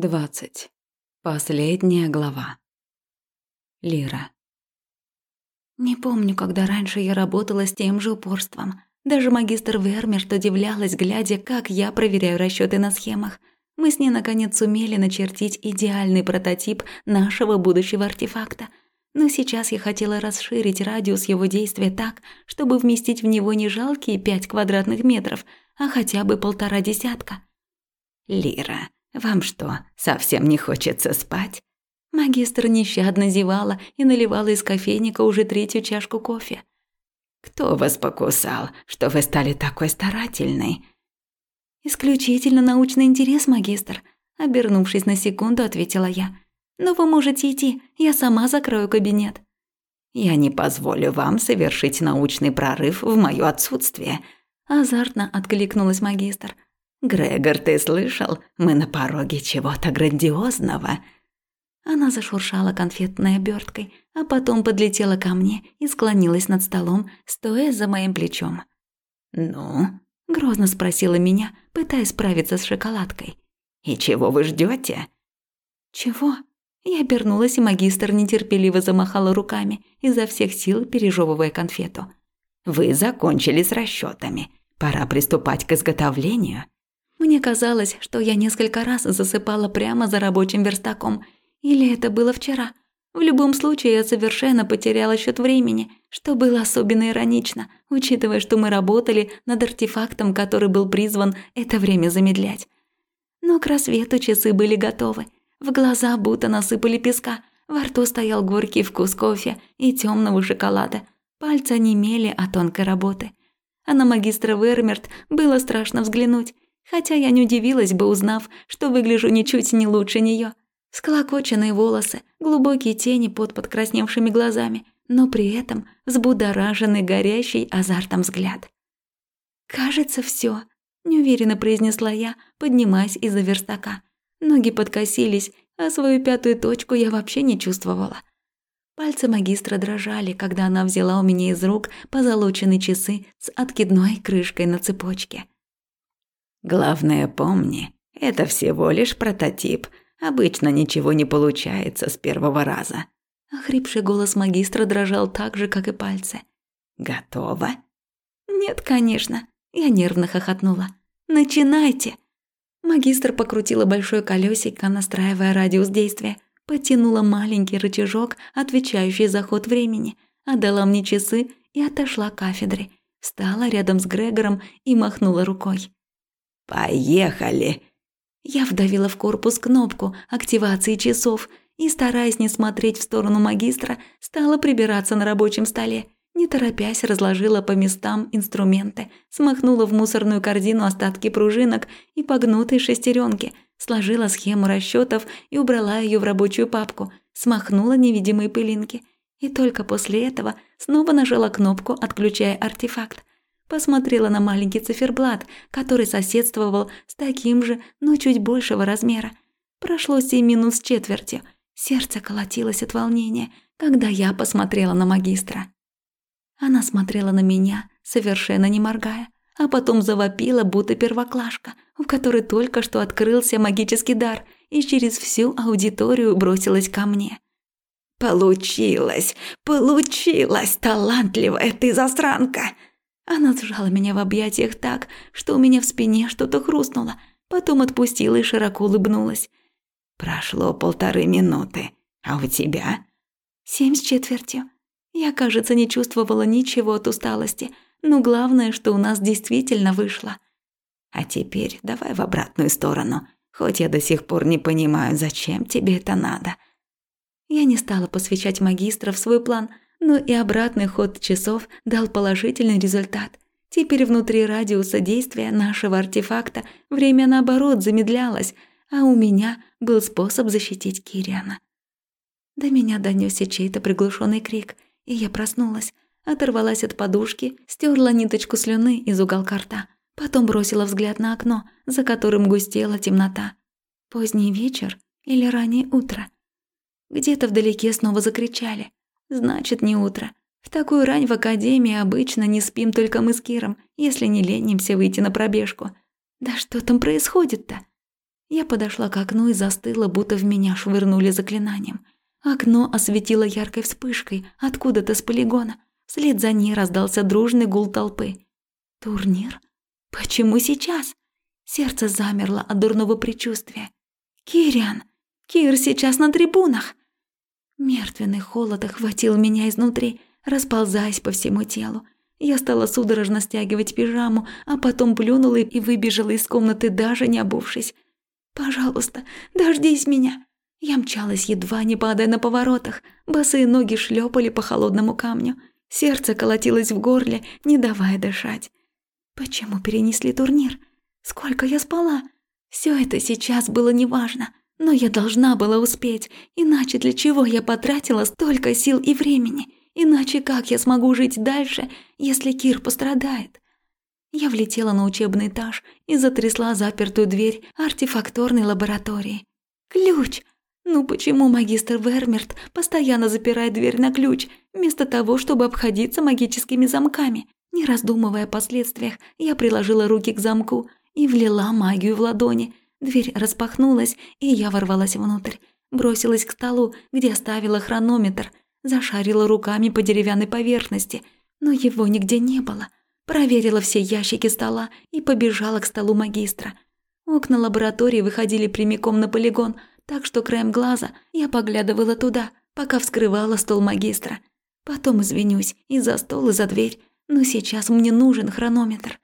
20. Последняя глава. Лира. Не помню, когда раньше я работала с тем же упорством. Даже магистр Вермерт удивлялась, глядя, как я проверяю расчеты на схемах. Мы с ней наконец сумели начертить идеальный прототип нашего будущего артефакта. Но сейчас я хотела расширить радиус его действия так, чтобы вместить в него не жалкие пять квадратных метров, а хотя бы полтора десятка. Лира, «Вам что, совсем не хочется спать?» Магистр нещадно зевала и наливала из кофейника уже третью чашку кофе. «Кто вас покусал, что вы стали такой старательной?» «Исключительно научный интерес, магистр», – обернувшись на секунду, ответила я. «Но вы можете идти, я сама закрою кабинет». «Я не позволю вам совершить научный прорыв в моё отсутствие», – азартно откликнулась магистр – «Грегор, ты слышал? Мы на пороге чего-то грандиозного». Она зашуршала конфетной оберткой, а потом подлетела ко мне и склонилась над столом, стоя за моим плечом. «Ну?» – грозно спросила меня, пытаясь справиться с шоколадкой. «И чего вы ждете? «Чего?» Я обернулась, и магистр нетерпеливо замахала руками, изо всех сил пережевывая конфету. «Вы закончили с расчетами. Пора приступать к изготовлению». Мне казалось, что я несколько раз засыпала прямо за рабочим верстаком. Или это было вчера. В любом случае, я совершенно потеряла счет времени, что было особенно иронично, учитывая, что мы работали над артефактом, который был призван это время замедлять. Но к рассвету часы были готовы. В глаза будто насыпали песка, во рту стоял горький вкус кофе и темного шоколада. Пальцы онемели от тонкой работы. А на магистра Вермерт было страшно взглянуть. Хотя я не удивилась бы, узнав, что выгляжу ничуть не лучше нее. Склокоченные волосы, глубокие тени под подкрасневшими глазами, но при этом взбудораженный горящий азартом взгляд. «Кажется, все, неуверенно произнесла я, поднимаясь из-за верстака. Ноги подкосились, а свою пятую точку я вообще не чувствовала. Пальцы магистра дрожали, когда она взяла у меня из рук позолоченные часы с откидной крышкой на цепочке. Главное, помни, это всего лишь прототип. Обычно ничего не получается с первого раза. Охрипший голос магистра дрожал так же, как и пальцы. Готово? Нет, конечно. Я нервно хохотнула. Начинайте. Магистр покрутила большое колесико, настраивая радиус действия, потянула маленький рычажок, отвечающий за ход времени, отдала мне часы и отошла к кафедре. Встала рядом с Грегором и махнула рукой. «Поехали!» Я вдавила в корпус кнопку активации часов и, стараясь не смотреть в сторону магистра, стала прибираться на рабочем столе. Не торопясь, разложила по местам инструменты, смахнула в мусорную корзину остатки пружинок и погнутые шестеренки, сложила схему расчетов и убрала ее в рабочую папку, смахнула невидимые пылинки. И только после этого снова нажала кнопку, отключая артефакт посмотрела на маленький циферблат, который соседствовал с таким же, но чуть большего размера. Прошло семь минут с четвертью. Сердце колотилось от волнения, когда я посмотрела на магистра. Она смотрела на меня, совершенно не моргая, а потом завопила, будто первоклашка, у которой только что открылся магический дар, и через всю аудиторию бросилась ко мне. «Получилось! Получилось, талантливая ты засранка!» Она сжала меня в объятиях так, что у меня в спине что-то хрустнуло, потом отпустила и широко улыбнулась. «Прошло полторы минуты, а у тебя?» «Семь с четвертью. Я, кажется, не чувствовала ничего от усталости, но главное, что у нас действительно вышло». «А теперь давай в обратную сторону, хоть я до сих пор не понимаю, зачем тебе это надо». Я не стала посвящать магистра в свой план – но и обратный ход часов дал положительный результат. Теперь внутри радиуса действия нашего артефакта время наоборот замедлялось, а у меня был способ защитить Кириана. До меня донёсся чей-то приглушенный крик, и я проснулась, оторвалась от подушки, стерла ниточку слюны из уголка рта, потом бросила взгляд на окно, за которым густела темнота. Поздний вечер или раннее утро. Где-то вдалеке снова закричали – Значит, не утро. В такую рань в академии обычно не спим только мы с Киром, если не ленимся выйти на пробежку. Да что там происходит-то? Я подошла к окну и застыла, будто в меня швырнули заклинанием. Окно осветило яркой вспышкой откуда-то с полигона. Вслед за ней раздался дружный гул толпы. Турнир? Почему сейчас? Сердце замерло от дурного предчувствия. Кириан! Кир сейчас на трибунах! Мертвенный холод охватил меня изнутри, расползаясь по всему телу. Я стала судорожно стягивать пижаму, а потом плюнула и выбежала из комнаты, даже не обувшись. «Пожалуйста, дождись меня!» Я мчалась, едва не падая на поворотах. Босые ноги шлепали по холодному камню. Сердце колотилось в горле, не давая дышать. Почему перенесли турнир? Сколько я спала? Все это сейчас было неважно, но я должна была успеть, иначе для чего я потратила столько сил и времени? Иначе как я смогу жить дальше, если Кир пострадает? Я влетела на учебный этаж и затрясла запертую дверь артефакторной лаборатории. Ключ! Ну почему магистр Вермерт постоянно запирает дверь на ключ, вместо того, чтобы обходиться магическими замками? Не раздумывая о последствиях, я приложила руки к замку и влила магию в ладони. Дверь распахнулась, и я ворвалась внутрь. Бросилась к столу, где оставила хронометр. Зашарила руками по деревянной поверхности, но его нигде не было. Проверила все ящики стола и побежала к столу магистра. Окна лаборатории выходили прямиком на полигон, так что краем глаза я поглядывала туда, пока вскрывала стол магистра. Потом извинюсь и за стол, и за дверь, но сейчас мне нужен хронометр.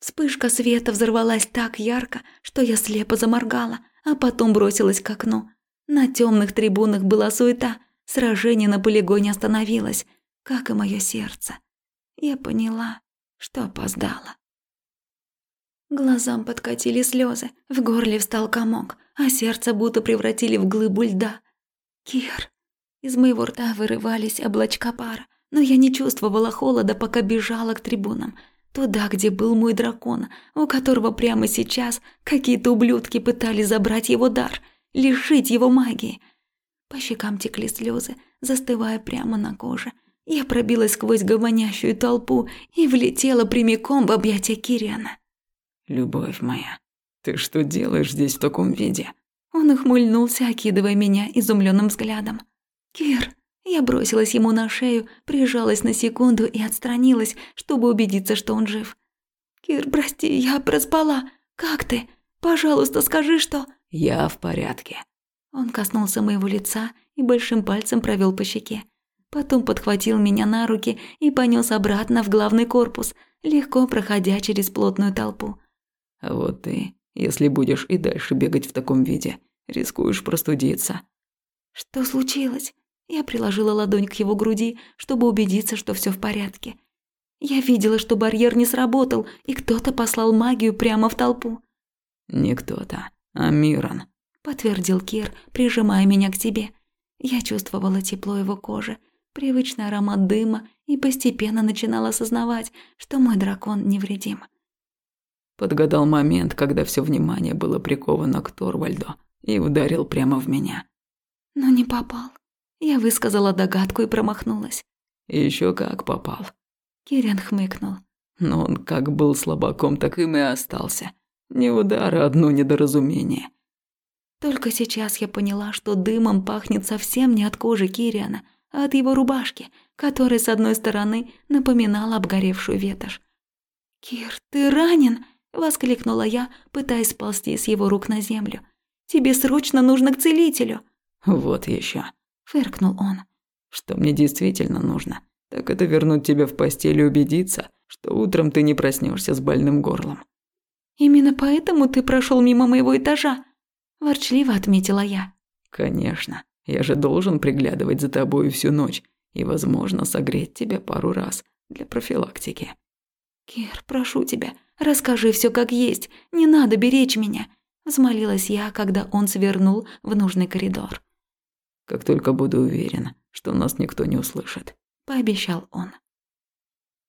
Вспышка света взорвалась так ярко, что я слепо заморгала, а потом бросилась к окну. На темных трибунах была суета, сражение на полигоне остановилось, как и мое сердце. Я поняла, что опоздала. Глазам подкатили слезы, в горле встал комок, а сердце будто превратили в глыбу льда. Кир. Из моего рта вырывались облачка пара, но я не чувствовала холода, пока бежала к трибунам. Туда, где был мой дракон, у которого прямо сейчас какие-то ублюдки пытались забрать его дар, лишить его магии. По щекам текли слезы, застывая прямо на коже. Я пробилась сквозь гомонящую толпу и влетела прямиком в объятия Кириана. «Любовь моя, ты что делаешь здесь в таком виде?» Он ухмыльнулся, окидывая меня изумленным взглядом. «Кир, я бросилась ему на шею, прижалась на секунду и отстранилась, чтобы убедиться, что он жив. «Кир, прости, я проспала. Как ты? Пожалуйста, скажи, что...» «Я в порядке». Он коснулся моего лица и большим пальцем провел по щеке. Потом подхватил меня на руки и понес обратно в главный корпус, легко проходя через плотную толпу. «А вот ты, если будешь и дальше бегать в таком виде, рискуешь простудиться». «Что случилось?» Я приложила ладонь к его груди, чтобы убедиться, что все в порядке. Я видела, что барьер не сработал, и кто-то послал магию прямо в толпу. «Не кто-то, а Мирон», – подтвердил Кир, прижимая меня к себе. Я чувствовала тепло его кожи, привычный аромат дыма и постепенно начинала осознавать, что мой дракон невредим. Подгадал момент, когда все внимание было приковано к Торвальду и ударил прямо в меня. Но не попал. Я высказала догадку и промахнулась. Еще как попал. Кирен хмыкнул. Но он как был слабаком, так им и остался. Не удар, а одно недоразумение. Только сейчас я поняла, что дымом пахнет совсем не от кожи Кириана, а от его рубашки, которая с одной стороны напоминала обгоревшую ветошь. «Кир, ты ранен?» – воскликнула я, пытаясь сползти с его рук на землю. «Тебе срочно нужно к целителю!» «Вот еще фыркнул он. Что мне действительно нужно, так это вернуть тебя в постель и убедиться, что утром ты не проснешься с больным горлом. Именно поэтому ты прошел мимо моего этажа, ворчливо отметила я. Конечно, я же должен приглядывать за тобой всю ночь и, возможно, согреть тебя пару раз для профилактики. Кир, прошу тебя, расскажи все как есть, не надо беречь меня, взмолилась я, когда он свернул в нужный коридор как только буду уверен, что нас никто не услышит», – пообещал он.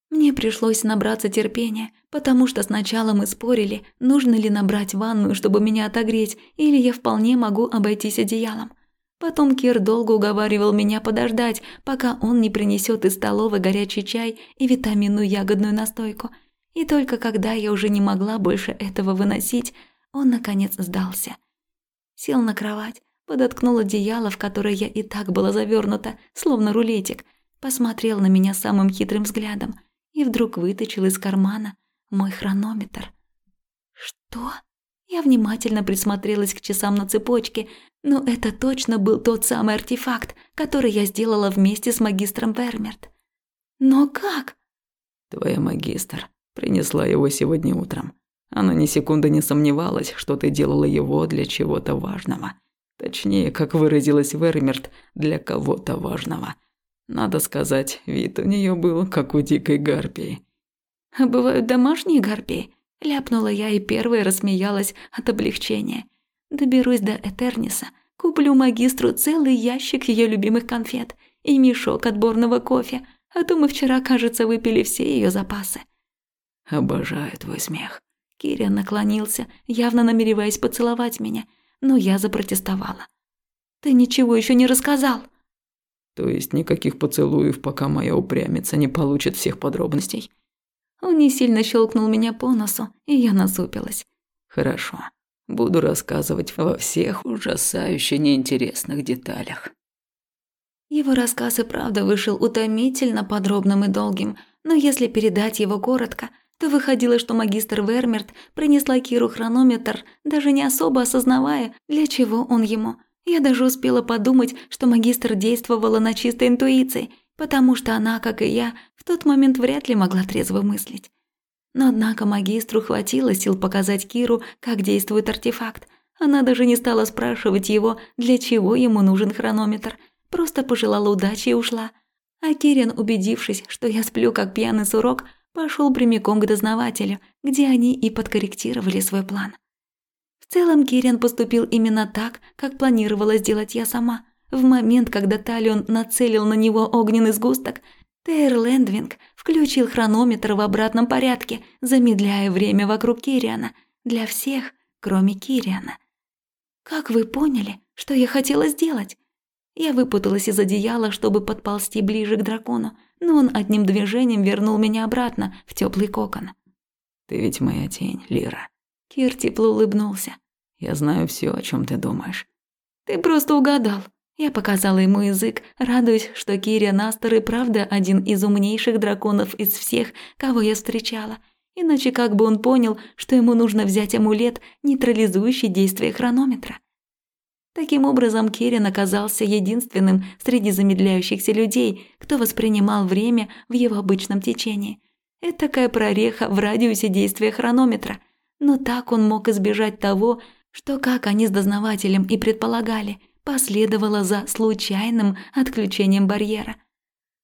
Мне пришлось набраться терпения, потому что сначала мы спорили, нужно ли набрать ванную, чтобы меня отогреть, или я вполне могу обойтись одеялом. Потом Кир долго уговаривал меня подождать, пока он не принесет из столовой горячий чай и витаминную ягодную настойку. И только когда я уже не могла больше этого выносить, он наконец сдался. сел на кровать, подоткнул одеяло, в которое я и так была завернута, словно рулетик, посмотрел на меня самым хитрым взглядом и вдруг вытащил из кармана мой хронометр. «Что?» Я внимательно присмотрелась к часам на цепочке, но это точно был тот самый артефакт, который я сделала вместе с магистром Вермерт. Но как? Твоя магистр принесла его сегодня утром. Она ни секунды не сомневалась, что ты делала его для чего-то важного. Точнее, как выразилась Вермерт, для кого-то важного. Надо сказать, вид у нее был, как у дикой гарпии. «А бывают домашние гарпии?» Ляпнула я и первая рассмеялась от облегчения. Доберусь до Этерниса, куплю магистру целый ящик ее любимых конфет и мешок отборного кофе, а то мы вчера, кажется, выпили все ее запасы. Обожаю твой смех. Киря наклонился, явно намереваясь поцеловать меня, но я запротестовала. Ты ничего еще не рассказал. То есть никаких поцелуев, пока моя упрямица не получит всех подробностей. Он не сильно щелкнул меня по носу, и я насупилась. Хорошо. Буду рассказывать во всех ужасающе неинтересных деталях. Его рассказ и правда вышел утомительно подробным и долгим, но если передать его коротко, то выходило, что магистр Вермерт принесла Киру хронометр, даже не особо осознавая, для чего он ему. Я даже успела подумать, что магистр действовала на чистой интуиции, потому что она, как и я, в тот момент вряд ли могла трезво мыслить. Но однако магистру хватило сил показать Киру, как действует артефакт. Она даже не стала спрашивать его, для чего ему нужен хронометр, просто пожелала удачи и ушла. А Кирин, убедившись, что я сплю как пьяный сурок, пошел прямиком к дознавателю, где они и подкорректировали свой план. В целом Кирин поступил именно так, как планировала сделать я сама – в момент, когда Талион нацелил на него огненный сгусток, Тейр Лэндвинг включил хронометр в обратном порядке, замедляя время вокруг Кириана. Для всех, кроме Кириана. «Как вы поняли, что я хотела сделать?» Я выпуталась из одеяла, чтобы подползти ближе к дракону, но он одним движением вернул меня обратно в теплый кокон. «Ты ведь моя тень, Лира». Кир тепло улыбнулся. «Я знаю все, о чем ты думаешь». «Ты просто угадал», я показала ему язык, радуясь, что Кирия Настер и правда один из умнейших драконов из всех, кого я встречала. Иначе как бы он понял, что ему нужно взять амулет, нейтрализующий действие хронометра? Таким образом, Кирин оказался единственным среди замедляющихся людей, кто воспринимал время в его обычном течении. Это такая прореха в радиусе действия хронометра. Но так он мог избежать того, что, как они с дознавателем и предполагали – последовала за случайным отключением барьера.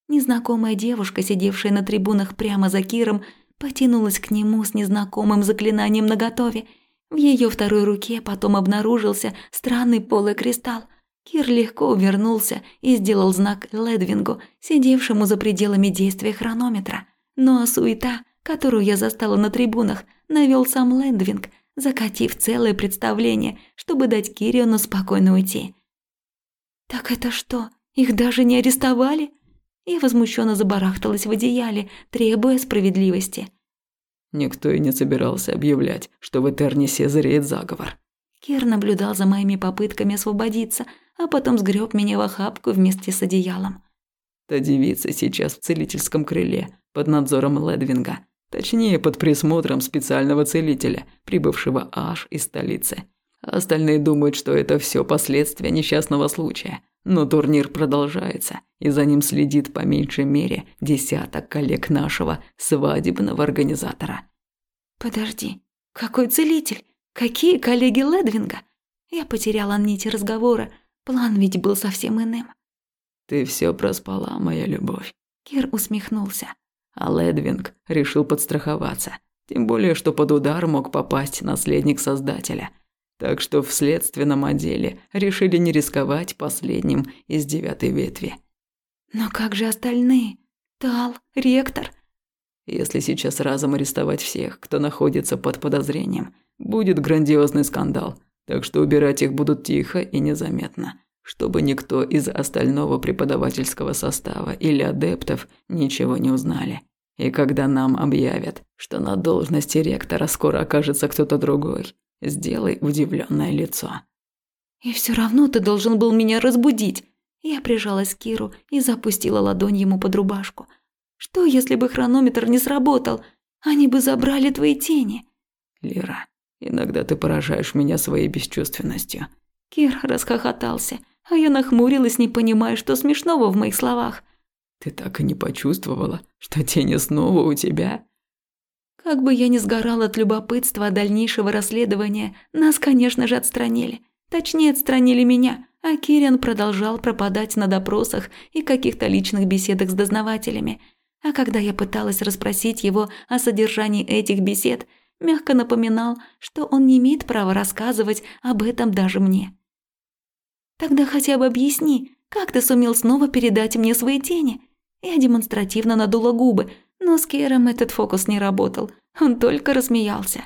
Незнакомая девушка, сидевшая на трибунах прямо за Киром, потянулась к нему с незнакомым заклинанием наготове. В ее второй руке потом обнаружился странный полый кристалл. Кир легко увернулся и сделал знак Ледвингу, сидевшему за пределами действия хронометра. Но суета, которую я застала на трибунах, навел сам Ледвинг, закатив целое представление, чтобы дать Кириону спокойно уйти. «Так это что, их даже не арестовали?» Я возмущенно забарахталась в одеяле, требуя справедливости. Никто и не собирался объявлять, что в Этернисе зреет заговор. Кир наблюдал за моими попытками освободиться, а потом сгреб меня в охапку вместе с одеялом. Та девица сейчас в целительском крыле, под надзором Ледвинга. Точнее, под присмотром специального целителя, прибывшего аж из столицы. Остальные думают, что это все последствия несчастного случая. Но турнир продолжается, и за ним следит по меньшей мере десяток коллег нашего свадебного организатора. «Подожди, какой целитель? Какие коллеги Ледвинга?» Я потеряла нити разговора, план ведь был совсем иным. «Ты все проспала, моя любовь», — Кир усмехнулся. А Ледвинг решил подстраховаться. Тем более, что под удар мог попасть наследник Создателя — так что в следственном отделе решили не рисковать последним из девятой ветви. Но как же остальные? Тал, ректор? Если сейчас разом арестовать всех, кто находится под подозрением, будет грандиозный скандал, так что убирать их будут тихо и незаметно, чтобы никто из остального преподавательского состава или адептов ничего не узнали. И когда нам объявят, что на должности ректора скоро окажется кто-то другой, Сделай удивленное лицо. И все равно ты должен был меня разбудить. Я прижалась к Киру и запустила ладонь ему под рубашку. Что, если бы хронометр не сработал? Они бы забрали твои тени. Лира, иногда ты поражаешь меня своей бесчувственностью. Кир расхохотался, а я нахмурилась, не понимая, что смешного в моих словах. Ты так и не почувствовала, что тени снова у тебя? Как бы я ни сгорал от любопытства дальнейшего расследования, нас, конечно же, отстранили. Точнее, отстранили меня, а Кириан продолжал пропадать на допросах и каких-то личных беседах с дознавателями. А когда я пыталась расспросить его о содержании этих бесед, мягко напоминал, что он не имеет права рассказывать об этом даже мне. «Тогда хотя бы объясни, как ты сумел снова передать мне свои тени?» Я демонстративно надула губы, но с Кером этот фокус не работал, он только рассмеялся.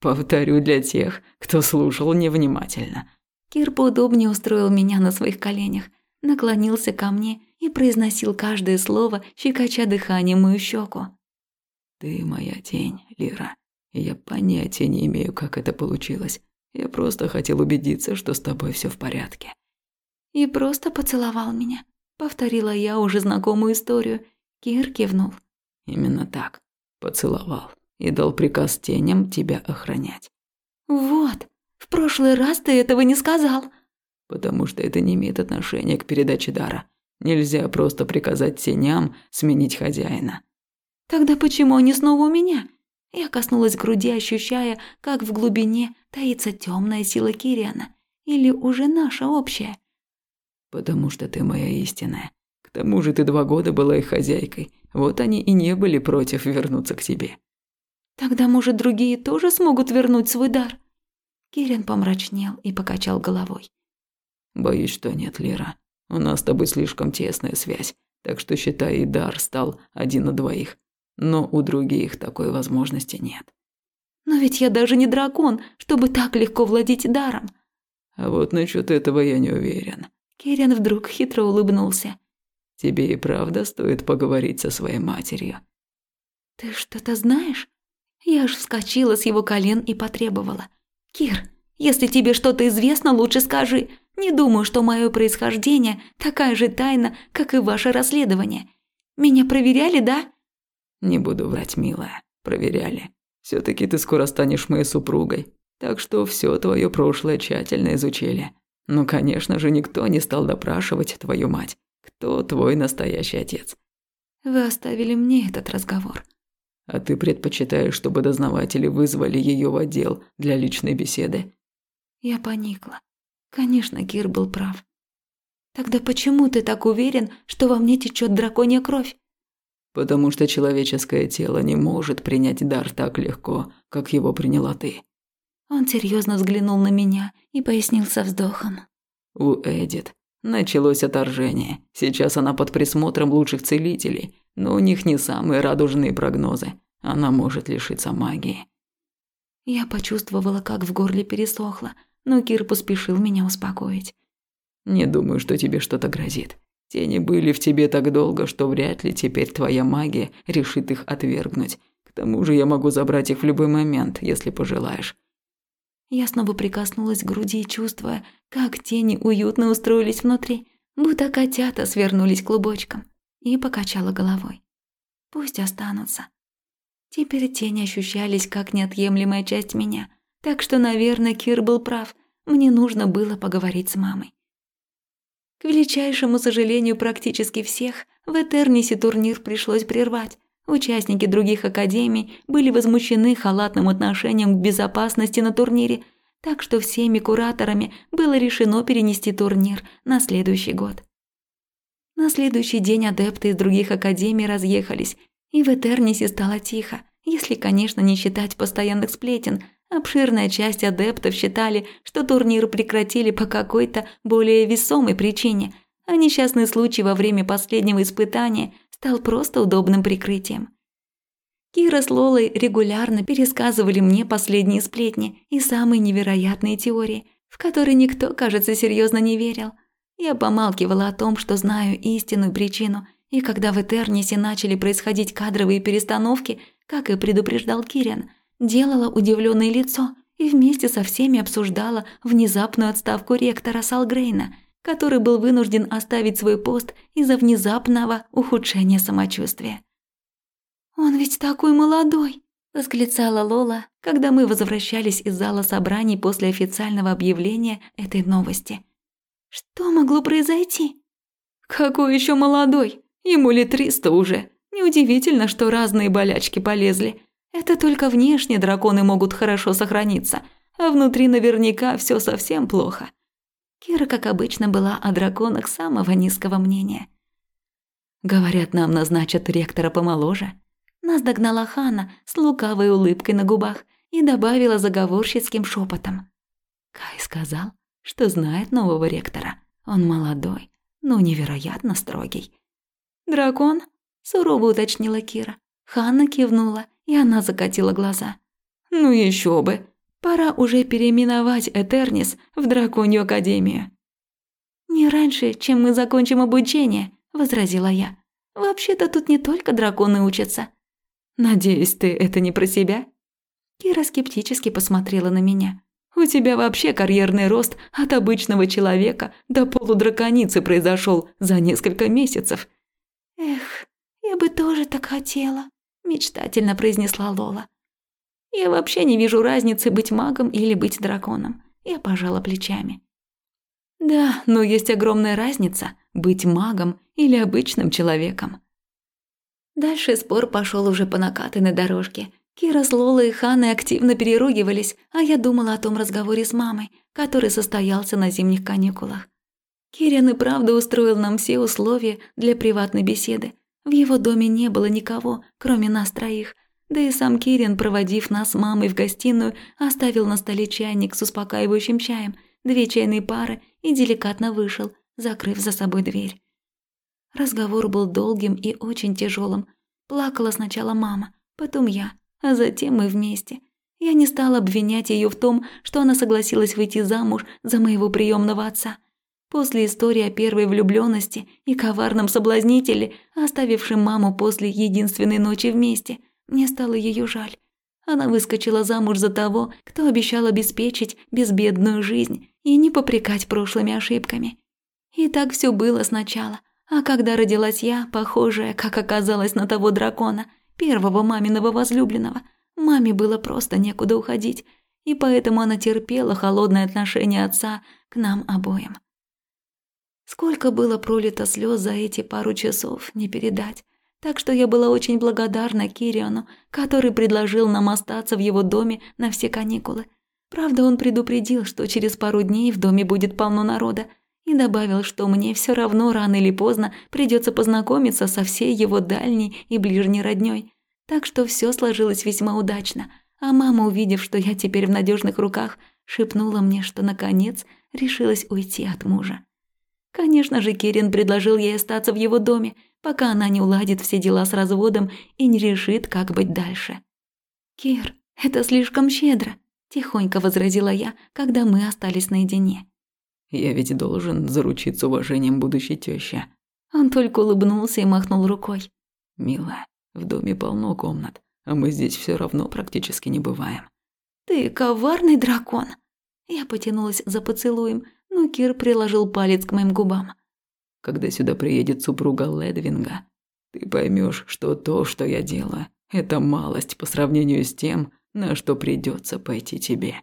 Повторю для тех, кто слушал невнимательно. Кир поудобнее устроил меня на своих коленях, наклонился ко мне и произносил каждое слово, щекоча дыханием мою щеку. «Ты моя тень, Лира, я понятия не имею, как это получилось. Я просто хотел убедиться, что с тобой все в порядке». «И просто поцеловал меня», — повторила я уже знакомую историю. Кир кивнул. Именно так. Поцеловал. И дал приказ теням тебя охранять. Вот. В прошлый раз ты этого не сказал. Потому что это не имеет отношения к передаче дара. Нельзя просто приказать теням сменить хозяина. Тогда почему они снова у меня? Я коснулась груди, ощущая, как в глубине таится темная сила Кириана. Или уже наша общая. Потому что ты моя истинная. К тому же ты два года была их хозяйкой. Вот они и не были против вернуться к тебе. Тогда, может, другие тоже смогут вернуть свой дар? Кирин помрачнел и покачал головой. Боюсь, что нет, Лера. У нас с тобой слишком тесная связь, так что считай, и дар стал один на двоих. Но у других такой возможности нет. Но ведь я даже не дракон, чтобы так легко владеть даром. А вот насчет этого я не уверен. Кирин вдруг хитро улыбнулся. Тебе и правда стоит поговорить со своей матерью. Ты что-то знаешь? Я аж вскочила с его колен и потребовала. Кир, если тебе что-то известно, лучше скажи. Не думаю, что мое происхождение такая же тайна, как и ваше расследование. Меня проверяли, да? Не буду врать, милая. Проверяли. все таки ты скоро станешь моей супругой. Так что все твое прошлое тщательно изучили. Ну, конечно же, никто не стал допрашивать твою мать. Кто твой настоящий отец? Вы оставили мне этот разговор. А ты предпочитаешь, чтобы дознаватели вызвали ее в отдел для личной беседы? Я поникла. Конечно, Кир был прав. Тогда почему ты так уверен, что во мне течет драконья кровь? Потому что человеческое тело не может принять дар так легко, как его приняла ты. Он серьезно взглянул на меня и пояснил со вздохом. У Эдит Началось отторжение. Сейчас она под присмотром лучших целителей, но у них не самые радужные прогнозы. Она может лишиться магии. Я почувствовала, как в горле пересохло, но Кир поспешил меня успокоить. Не думаю, что тебе что-то грозит. Тени были в тебе так долго, что вряд ли теперь твоя магия решит их отвергнуть. К тому же я могу забрать их в любой момент, если пожелаешь. Я снова прикоснулась к груди, чувствуя, как тени уютно устроились внутри, будто котята свернулись клубочком, и покачала головой. Пусть останутся. Теперь тени ощущались как неотъемлемая часть меня, так что, наверное, Кир был прав, мне нужно было поговорить с мамой. К величайшему сожалению практически всех, в Этернисе турнир пришлось прервать. Участники других академий были возмущены халатным отношением к безопасности на турнире, так что всеми кураторами было решено перенести турнир на следующий год. На следующий день адепты из других академий разъехались, и в Этернисе стало тихо, если, конечно, не считать постоянных сплетен. Обширная часть адептов считали, что турнир прекратили по какой-то более весомой причине, а несчастный случай во время последнего испытания стал просто удобным прикрытием. Кира с Лолой регулярно пересказывали мне последние сплетни и самые невероятные теории, в которые никто, кажется, серьезно не верил. Я помалкивала о том, что знаю истинную причину, и когда в Этернисе начали происходить кадровые перестановки, как и предупреждал Кириан, делала удивленное лицо и вместе со всеми обсуждала внезапную отставку ректора Салгрейна, который был вынужден оставить свой пост из-за внезапного ухудшения самочувствия. «Он ведь такой молодой!» – восклицала Лола, когда мы возвращались из зала собраний после официального объявления этой новости. «Что могло произойти?» «Какой еще молодой? Ему ли триста уже? Неудивительно, что разные болячки полезли. Это только внешне драконы могут хорошо сохраниться, а внутри наверняка все совсем плохо. Кира, как обычно, была о драконах самого низкого мнения. «Говорят, нам назначат ректора помоложе». Нас догнала Хана с лукавой улыбкой на губах и добавила заговорщицким шепотом. Кай сказал, что знает нового ректора. Он молодой, но невероятно строгий. «Дракон?» – сурово уточнила Кира. Ханна кивнула и она закатила глаза. «Ну еще бы! Пора уже переименовать Этернис в Драконью Академию». «Не раньше, чем мы закончим обучение», – возразила я. «Вообще-то тут не только драконы учатся». «Надеюсь, ты это не про себя?» Кира скептически посмотрела на меня. «У тебя вообще карьерный рост от обычного человека до полудраконицы произошел за несколько месяцев». «Эх, я бы тоже так хотела», мечтательно произнесла Лола. Я вообще не вижу разницы быть магом или быть драконом. Я пожала плечами. Да, но есть огромная разница быть магом или обычным человеком. Дальше спор пошел уже по накатанной дорожке. Кира с Лолой и Ханой активно переругивались, а я думала о том разговоре с мамой, который состоялся на зимних каникулах. Кирин и правда устроил нам все условия для приватной беседы, в его доме не было никого, кроме нас троих. Да и сам Кирин, проводив нас с мамой в гостиную, оставил на столе чайник с успокаивающим чаем, две чайные пары и деликатно вышел, закрыв за собой дверь. Разговор был долгим и очень тяжелым. Плакала сначала мама, потом я, а затем мы вместе. Я не стала обвинять ее в том, что она согласилась выйти замуж за моего приемного отца – После истории о первой влюбленности и коварном соблазнителе, оставившем маму после единственной ночи вместе, мне стало ее жаль. Она выскочила замуж за того, кто обещал обеспечить безбедную жизнь и не попрекать прошлыми ошибками. И так все было сначала. А когда родилась я, похожая, как оказалось, на того дракона, первого маминого возлюбленного, маме было просто некуда уходить, и поэтому она терпела холодное отношение отца к нам обоим. Сколько было пролито слез за эти пару часов, не передать. Так что я была очень благодарна Кириану, который предложил нам остаться в его доме на все каникулы. Правда, он предупредил, что через пару дней в доме будет полно народа, и добавил, что мне все равно рано или поздно придется познакомиться со всей его дальней и ближней родней. Так что все сложилось весьма удачно. А мама, увидев, что я теперь в надежных руках, шепнула мне, что наконец решилась уйти от мужа. Конечно же, Кирин предложил ей остаться в его доме, пока она не уладит все дела с разводом и не решит, как быть дальше. «Кир, это слишком щедро», – тихонько возразила я, когда мы остались наедине. «Я ведь должен заручиться уважением будущей тёщи». Он только улыбнулся и махнул рукой. «Милая, в доме полно комнат, а мы здесь все равно практически не бываем». «Ты коварный дракон!» Я потянулась за поцелуем, но Кир приложил палец к моим губам. «Когда сюда приедет супруга Ледвинга, ты поймешь, что то, что я делаю, это малость по сравнению с тем, на что придется пойти тебе».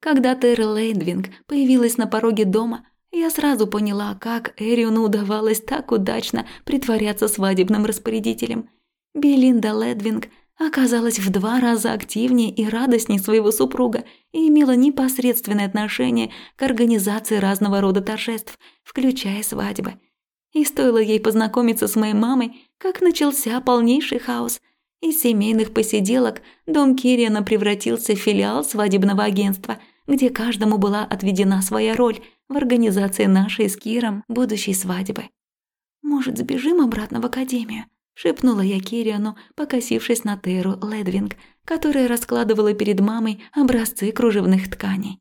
Когда Терра Лейдвинг появилась на пороге дома, я сразу поняла, как Эриону удавалось так удачно притворяться свадебным распорядителем. Белинда Ледвинг оказалась в два раза активнее и радостнее своего супруга и имела непосредственное отношение к организации разного рода торжеств, включая свадьбы. И стоило ей познакомиться с моей мамой, как начался полнейший хаос. Из семейных посиделок дом Кириана превратился в филиал свадебного агентства, где каждому была отведена своя роль в организации нашей с Киром будущей свадьбы. «Может, сбежим обратно в академию?» Шепнула я Кириану, покосившись на Теру Ледвинг, которая раскладывала перед мамой образцы кружевных тканей.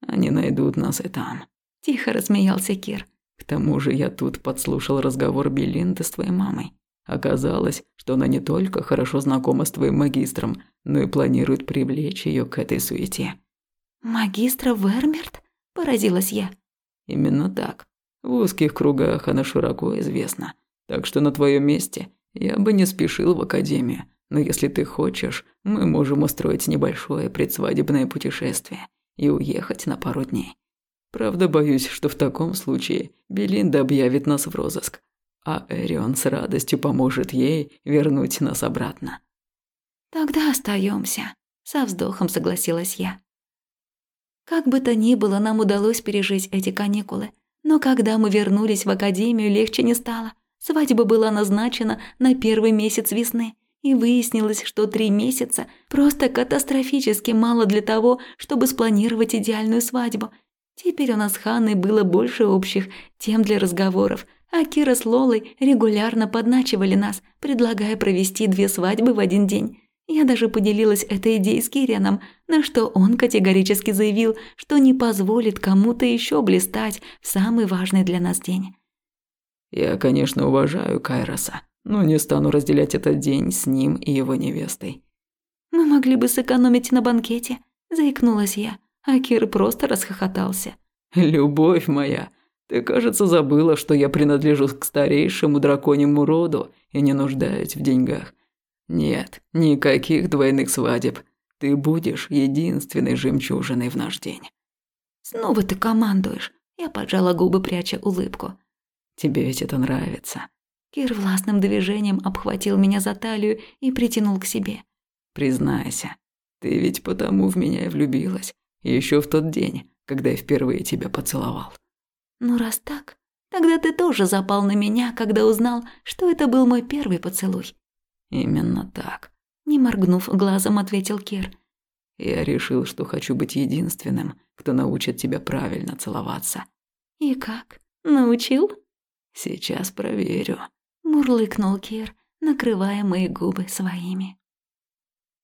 «Они найдут нас и там», – тихо рассмеялся Кир. «К тому же я тут подслушал разговор Белинды с твоей мамой. Оказалось, что она не только хорошо знакома с твоим магистром, но и планирует привлечь ее к этой суете. «Магистра Вермерт?» – поразилась я. Именно так. В узких кругах она широко известна. Так что на твоем месте я бы не спешил в академию. Но если ты хочешь, мы можем устроить небольшое предсвадебное путешествие и уехать на пару дней. Правда, боюсь, что в таком случае Белинда объявит нас в розыск, а Эрион с радостью поможет ей вернуть нас обратно. Тогда остаемся, со вздохом согласилась я. Как бы то ни было, нам удалось пережить эти каникулы. Но когда мы вернулись в академию, легче не стало. Свадьба была назначена на первый месяц весны. И выяснилось, что три месяца просто катастрофически мало для того, чтобы спланировать идеальную свадьбу. Теперь у нас с Ханной было больше общих тем для разговоров, а Кира с Лолой регулярно подначивали нас, предлагая провести две свадьбы в один день. Я даже поделилась этой идеей с Кирианом, на что он категорически заявил, что не позволит кому-то еще блистать в самый важный для нас день. «Я, конечно, уважаю Кайроса, но не стану разделять этот день с ним и его невестой». «Мы могли бы сэкономить на банкете», – заикнулась я, а Кир просто расхохотался. «Любовь моя, ты, кажется, забыла, что я принадлежу к старейшему драконьему роду и не нуждаюсь в деньгах. Нет, никаких двойных свадеб. Ты будешь единственной жемчужиной в наш день. Снова ты командуешь. Я поджала губы, пряча улыбку. Тебе ведь это нравится. Кир властным движением обхватил меня за талию и притянул к себе. Признайся, ты ведь потому в меня и влюбилась. Еще в тот день, когда я впервые тебя поцеловал. Ну раз так, тогда ты тоже запал на меня, когда узнал, что это был мой первый поцелуй. Именно так. Не моргнув глазом, ответил Кир. Я решил, что хочу быть единственным, кто научит тебя правильно целоваться. И как? Научил? Сейчас проверю. Мурлыкнул Кир, накрывая мои губы своими.